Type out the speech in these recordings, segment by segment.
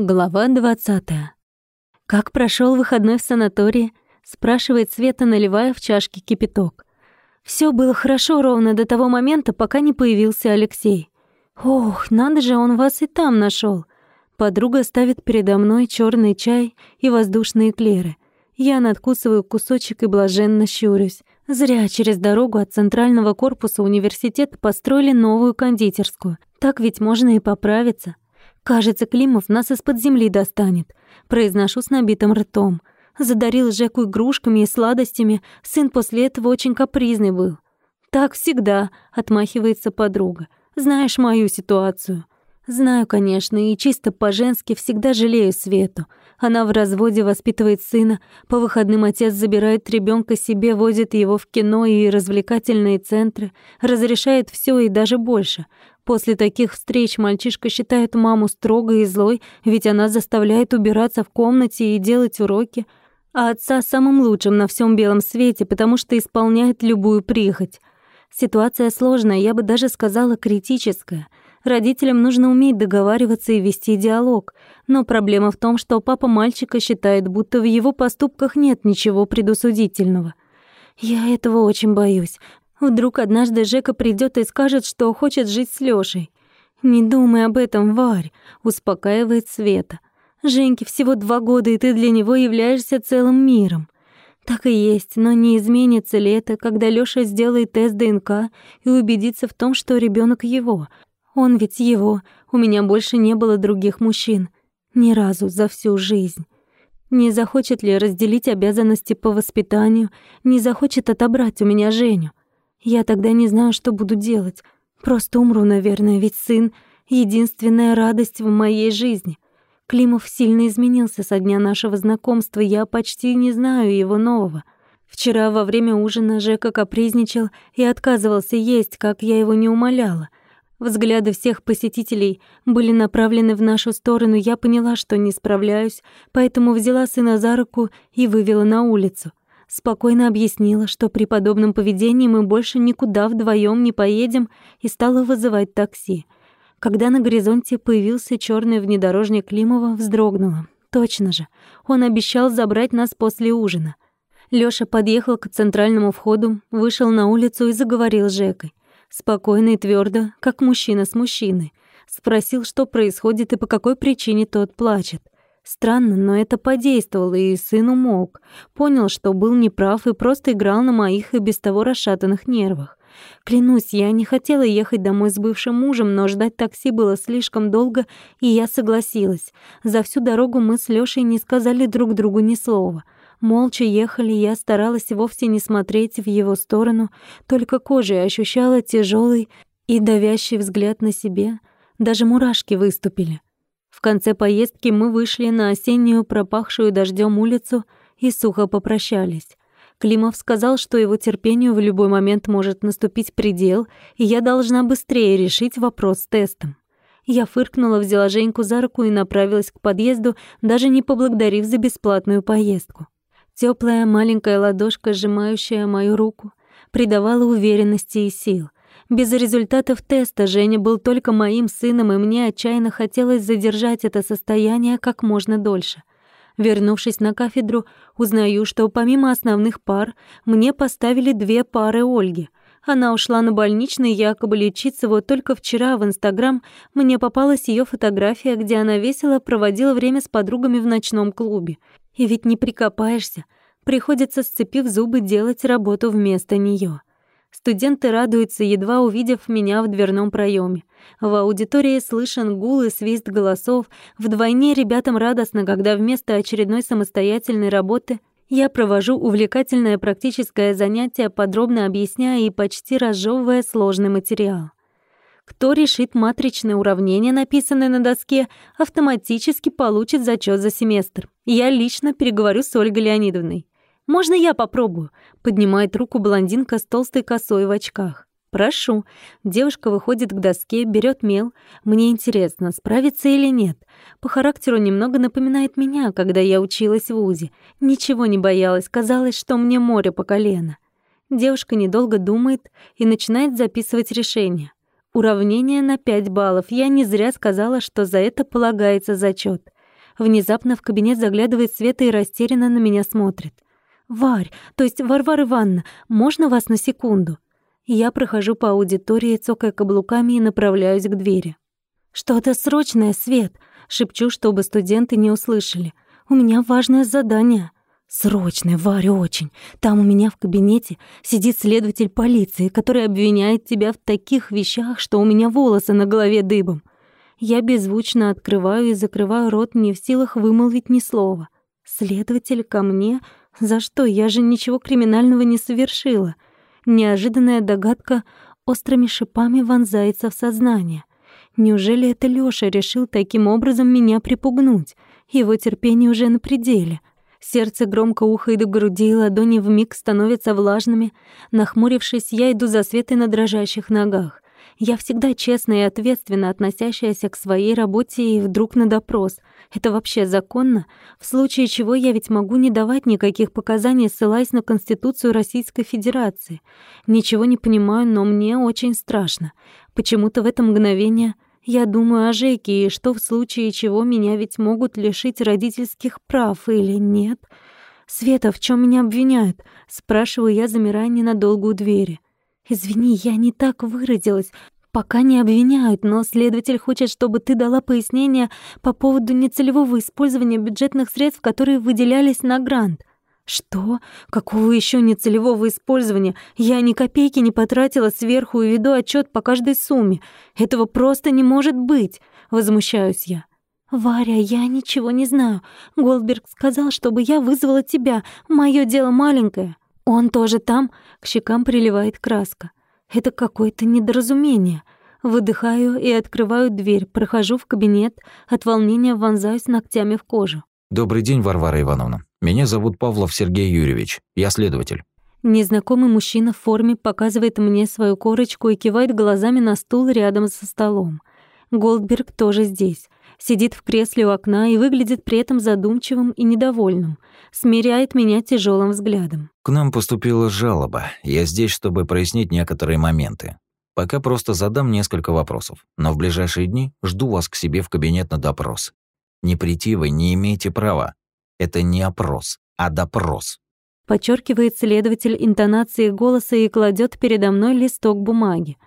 Глава 20. Как прошел выходной в санатории? спрашивает Света, наливая в чашки кипяток. Все было хорошо ровно до того момента, пока не появился Алексей. Ох, надо же, он вас и там нашел. Подруга ставит передо мной черный чай и воздушные клеры. Я надкусываю кусочек и блаженно щурюсь. Зря через дорогу от центрального корпуса университета построили новую кондитерскую. Так ведь можно и поправиться. «Кажется, Климов нас из-под земли достанет», — произношу с набитым ртом. Задарил Жеку игрушками и сладостями, сын после этого очень капризный был. «Так всегда», — отмахивается подруга. «Знаешь мою ситуацию». Знаю, конечно, и чисто по-женски всегда жалею Свету. Она в разводе воспитывает сына, по выходным отец забирает ребенка себе, возит его в кино и развлекательные центры, разрешает все и даже больше. После таких встреч мальчишка считает маму строгой и злой, ведь она заставляет убираться в комнате и делать уроки, а отца самым лучшим на всем белом свете, потому что исполняет любую прихоть. Ситуация сложная, я бы даже сказала критическая. Родителям нужно уметь договариваться и вести диалог, но проблема в том, что папа мальчика считает, будто в его поступках нет ничего предусудительного. Я этого очень боюсь, Вдруг однажды Жека придет и скажет, что хочет жить с Лёшей. «Не думай об этом, Варь», — успокаивает Света. «Женьке всего два года, и ты для него являешься целым миром». Так и есть, но не изменится ли это, когда Лёша сделает тест ДНК и убедится в том, что ребёнок его? Он ведь его, у меня больше не было других мужчин. Ни разу за всю жизнь. Не захочет ли разделить обязанности по воспитанию, не захочет отобрать у меня Женю. Я тогда не знаю, что буду делать. Просто умру, наверное, ведь сын — единственная радость в моей жизни. Климов сильно изменился со дня нашего знакомства, я почти не знаю его нового. Вчера во время ужина Жека капризничал и отказывался есть, как я его не умоляла. Взгляды всех посетителей были направлены в нашу сторону, я поняла, что не справляюсь, поэтому взяла сына за руку и вывела на улицу спокойно объяснила, что при подобном поведении мы больше никуда вдвоем не поедем, и стала вызывать такси. Когда на горизонте появился черный внедорожник Климова, вздрогнула. Точно же, он обещал забрать нас после ужина. Лёша подъехал к центральному входу, вышел на улицу и заговорил с Жекой. Спокойно и твёрдо, как мужчина с мужчиной. Спросил, что происходит и по какой причине тот плачет. Странно, но это подействовало, и сын умолк. Понял, что был неправ и просто играл на моих и без того расшатанных нервах. Клянусь, я не хотела ехать домой с бывшим мужем, но ждать такси было слишком долго, и я согласилась. За всю дорогу мы с Лёшей не сказали друг другу ни слова. Молча ехали, я старалась вовсе не смотреть в его сторону, только кожей ощущала тяжелый и давящий взгляд на себе. Даже мурашки выступили. В конце поездки мы вышли на осеннюю пропахшую дождем улицу и сухо попрощались. Климов сказал, что его терпению в любой момент может наступить предел, и я должна быстрее решить вопрос с тестом. Я фыркнула, взяла Женьку за руку и направилась к подъезду, даже не поблагодарив за бесплатную поездку. Теплая маленькая ладошка, сжимающая мою руку, придавала уверенности и сил. Без результатов теста Женя был только моим сыном, и мне отчаянно хотелось задержать это состояние как можно дольше. Вернувшись на кафедру, узнаю, что помимо основных пар мне поставили две пары Ольги. Она ушла на больничный якобы лечиться, вот только вчера в Инстаграм мне попалась ее фотография, где она весело проводила время с подругами в ночном клубе. И ведь не прикопаешься, приходится, сцепив зубы, делать работу вместо нее. Студенты радуются, едва увидев меня в дверном проеме. В аудитории слышен гул и свист голосов. Вдвойне ребятам радостно, когда вместо очередной самостоятельной работы я провожу увлекательное практическое занятие, подробно объясняя и почти разжевывая сложный материал. Кто решит матричное уравнение, написанное на доске, автоматически получит зачет за семестр. Я лично переговорю с Ольгой Леонидовной. «Можно я попробую?» — поднимает руку блондинка с толстой косой в очках. «Прошу». Девушка выходит к доске, берет мел. Мне интересно, справится или нет. По характеру немного напоминает меня, когда я училась в ВУЗе. Ничего не боялась, казалось, что мне море по колено. Девушка недолго думает и начинает записывать решение. Уравнение на 5 баллов. Я не зря сказала, что за это полагается зачет. Внезапно в кабинет заглядывает Света и растерянно на меня смотрит. «Варь, то есть Варвара Ивановна, можно вас на секунду?» Я прохожу по аудитории, цокая каблуками и направляюсь к двери. «Что-то срочное, Свет!» — шепчу, чтобы студенты не услышали. «У меня важное задание». «Срочное, Варя, очень. Там у меня в кабинете сидит следователь полиции, который обвиняет тебя в таких вещах, что у меня волосы на голове дыбом». Я беззвучно открываю и закрываю рот, не в силах вымолвить ни слова. «Следователь ко мне? За что? Я же ничего криминального не совершила». Неожиданная догадка острыми шипами вонзается в сознание. Неужели это Лёша решил таким образом меня припугнуть? Его терпение уже на пределе. Сердце громко ухает в груди, ладони вмиг становятся влажными. Нахмурившись, я иду за Светой на дрожащих ногах. Я всегда честная и ответственно относящаяся к своей работе и вдруг на допрос. Это вообще законно? В случае чего я ведь могу не давать никаких показаний, ссылаясь на Конституцию Российской Федерации. Ничего не понимаю, но мне очень страшно. Почему-то в это мгновение я думаю о Жеке, и что в случае чего меня ведь могут лишить родительских прав или нет. «Света, в чем меня обвиняют?» — спрашиваю я, замирая ненадолго у двери. «Извини, я не так выразилась. Пока не обвиняют, но следователь хочет, чтобы ты дала пояснение по поводу нецелевого использования бюджетных средств, которые выделялись на грант. Что? Какого еще нецелевого использования? Я ни копейки не потратила сверху и веду отчет по каждой сумме. Этого просто не может быть, возмущаюсь я. Варя, я ничего не знаю. Голдберг сказал, чтобы я вызвала тебя. Мое дело маленькое. Он тоже там? К щекам приливает краска. Это какое-то недоразумение. Выдыхаю и открываю дверь, прохожу в кабинет, от волнения вонзаюсь ногтями в кожу. «Добрый день, Варвара Ивановна. Меня зовут Павлов Сергей Юрьевич. Я следователь». Незнакомый мужчина в форме показывает мне свою корочку и кивает глазами на стул рядом со столом. Голдберг тоже здесь сидит в кресле у окна и выглядит при этом задумчивым и недовольным, смиряет меня тяжелым взглядом. «К нам поступила жалоба. Я здесь, чтобы прояснить некоторые моменты. Пока просто задам несколько вопросов, но в ближайшие дни жду вас к себе в кабинет на допрос. Не прийти вы не имеете права. Это не опрос, а допрос». Подчеркивает следователь интонации голоса и кладет передо мной листок бумаги.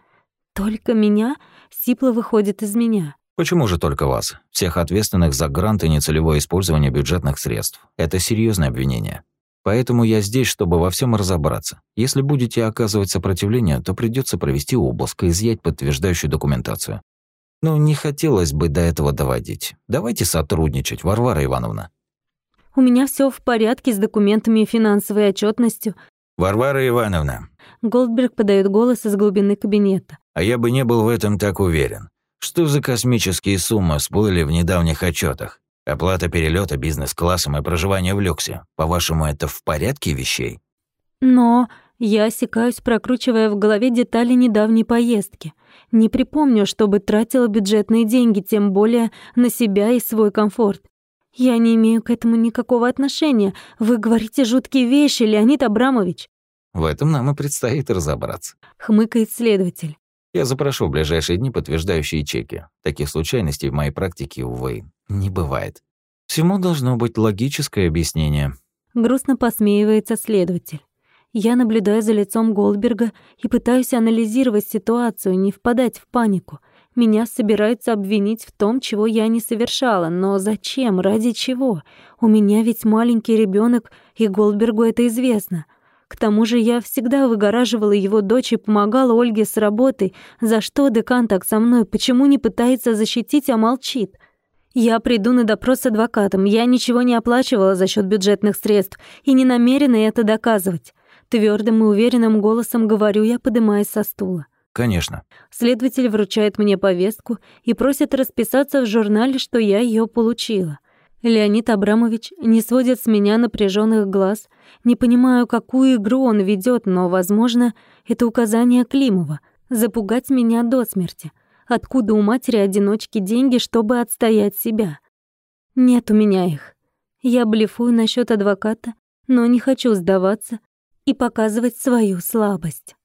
«Только меня?» — сипло выходит из меня. Почему же только вас? Всех ответственных за грант и нецелевое использование бюджетных средств. Это серьезное обвинение. Поэтому я здесь, чтобы во всем разобраться. Если будете оказывать сопротивление, то придется провести обыск и изъять подтверждающую документацию. Но не хотелось бы до этого доводить. Давайте сотрудничать, Варвара Ивановна. У меня все в порядке с документами и финансовой отчетностью. Варвара Ивановна. Голдберг подает голос из глубины кабинета. А я бы не был в этом так уверен. Что за космические суммы всплыли в недавних отчетах? Оплата перелета бизнес-классом и проживание в люксе. По-вашему, это в порядке вещей? Но я осекаюсь, прокручивая в голове детали недавней поездки. Не припомню, чтобы тратила бюджетные деньги, тем более на себя и свой комфорт. Я не имею к этому никакого отношения. Вы говорите жуткие вещи, Леонид Абрамович. В этом нам и предстоит разобраться. Хмыкает следователь. Я запрошу в ближайшие дни подтверждающие чеки. Таких случайностей в моей практике, увы, не бывает. Всему должно быть логическое объяснение. Грустно посмеивается следователь. Я наблюдаю за лицом Голдберга и пытаюсь анализировать ситуацию, не впадать в панику. Меня собираются обвинить в том, чего я не совершала, но зачем, ради чего? У меня ведь маленький ребенок, и Голдбергу это известно. К тому же я всегда выгораживала его дочь и помогала Ольге с работой. За что декан так со мной? Почему не пытается защитить, а молчит? Я приду на допрос с адвокатом. Я ничего не оплачивала за счет бюджетных средств и не намерена это доказывать. Твердым и уверенным голосом говорю я, поднимаясь со стула. Конечно. Следователь вручает мне повестку и просит расписаться в журнале, что я ее получила. Леонид Абрамович не сводит с меня напряженных глаз. Не понимаю, какую игру он ведет, но, возможно, это указание Климова — запугать меня до смерти. Откуда у матери-одиночки деньги, чтобы отстоять себя? Нет у меня их. Я блефую насчет адвоката, но не хочу сдаваться и показывать свою слабость.